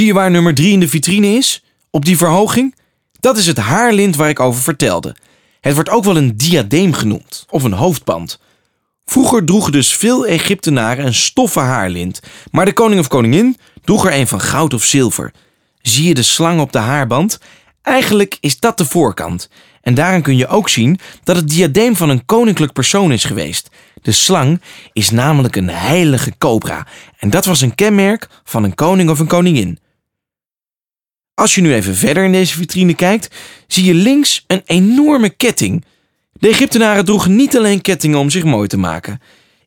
Zie je waar nummer 3 in de vitrine is? Op die verhoging? Dat is het haarlint waar ik over vertelde. Het wordt ook wel een diadeem genoemd, of een hoofdband. Vroeger droegen dus veel Egyptenaren een stoffen haarlint, maar de koning of koningin droeg er een van goud of zilver. Zie je de slang op de haarband? Eigenlijk is dat de voorkant. En daaraan kun je ook zien dat het diadeem van een koninklijk persoon is geweest. De slang is namelijk een heilige cobra. En dat was een kenmerk van een koning of een koningin. Als je nu even verder in deze vitrine kijkt, zie je links een enorme ketting. De Egyptenaren droegen niet alleen kettingen om zich mooi te maken.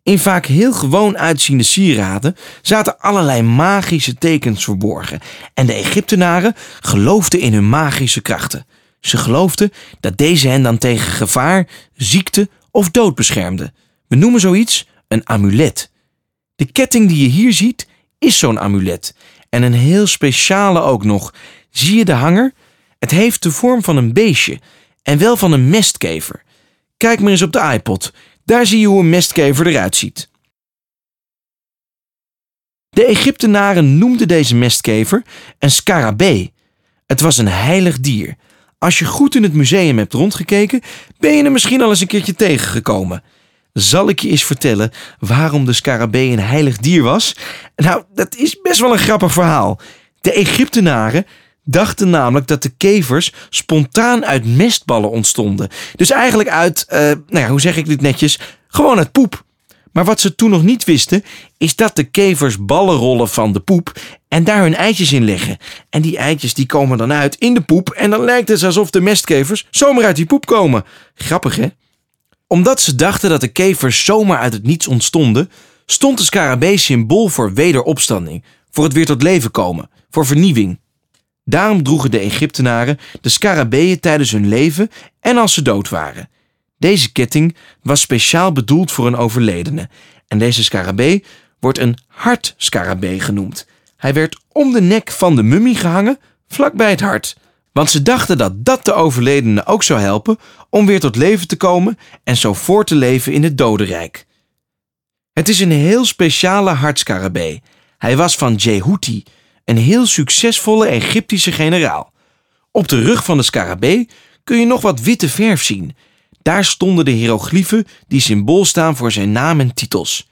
In vaak heel gewoon uitziende sieraden zaten allerlei magische tekens verborgen. En de Egyptenaren geloofden in hun magische krachten. Ze geloofden dat deze hen dan tegen gevaar, ziekte of dood beschermden. We noemen zoiets een amulet. De ketting die je hier ziet is zo'n amulet. En een heel speciale ook nog. Zie je de hanger? Het heeft de vorm van een beestje en wel van een mestkever. Kijk maar eens op de iPod. Daar zie je hoe een mestkever eruit ziet. De Egyptenaren noemden deze mestkever een scarabee. Het was een heilig dier. Als je goed in het museum hebt rondgekeken, ben je er misschien al eens een keertje tegengekomen. Zal ik je eens vertellen waarom de scarabee een heilig dier was? Nou, dat is best wel een grappig verhaal. De Egyptenaren dachten namelijk dat de kevers spontaan uit mestballen ontstonden. Dus eigenlijk uit, uh, nou ja, hoe zeg ik dit netjes? Gewoon uit poep. Maar wat ze toen nog niet wisten, is dat de kevers ballen rollen van de poep en daar hun eitjes in leggen. En die eitjes die komen dan uit in de poep en dan lijkt het alsof de mestkevers zomaar uit die poep komen. Grappig hè? Omdat ze dachten dat de kevers zomaar uit het niets ontstonden, stond de scarabee symbool voor wederopstanding, voor het weer tot leven komen, voor vernieuwing. Daarom droegen de Egyptenaren de scarabeeën tijdens hun leven en als ze dood waren. Deze ketting was speciaal bedoeld voor een overledene en deze scarabee wordt een hartscarabee genoemd. Hij werd om de nek van de mummie gehangen, vlakbij het hart, want ze dachten dat dat de overledene ook zou helpen om weer tot leven te komen en zo voor te leven in het dodenrijk. Het is een heel speciale hartscarabee. Hij was van Jehuti, een heel succesvolle Egyptische generaal. Op de rug van de scarabee kun je nog wat witte verf zien. Daar stonden de hiërogliefen die symbool staan voor zijn naam en titels.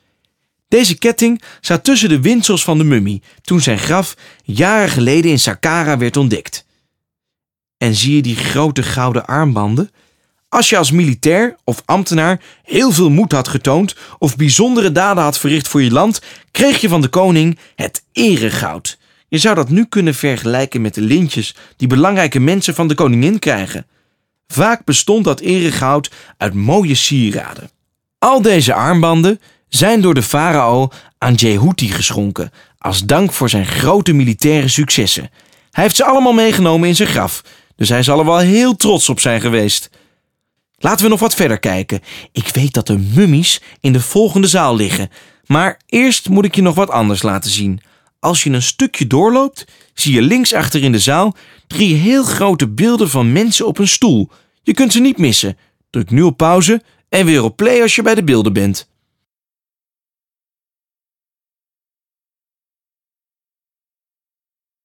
Deze ketting zat tussen de windsels van de mummie toen zijn graf jaren geleden in Saqqara werd ontdekt. En zie je die grote gouden armbanden? Als je als militair of ambtenaar heel veel moed had getoond of bijzondere daden had verricht voor je land, kreeg je van de koning het eregoud. Je zou dat nu kunnen vergelijken met de lintjes die belangrijke mensen van de koningin krijgen. Vaak bestond dat eregoud uit mooie sieraden. Al deze armbanden zijn door de farao aan Jehuti geschonken als dank voor zijn grote militaire successen. Hij heeft ze allemaal meegenomen in zijn graf, dus hij zal er wel heel trots op zijn geweest. Laten we nog wat verder kijken. Ik weet dat de mummies in de volgende zaal liggen, maar eerst moet ik je nog wat anders laten zien. Als je een stukje doorloopt, zie je links achter in de zaal drie heel grote beelden van mensen op een stoel. Je kunt ze niet missen. Druk nu op pauze en weer op play als je bij de beelden bent.